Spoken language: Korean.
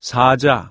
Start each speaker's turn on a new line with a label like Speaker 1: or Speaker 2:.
Speaker 1: 사자.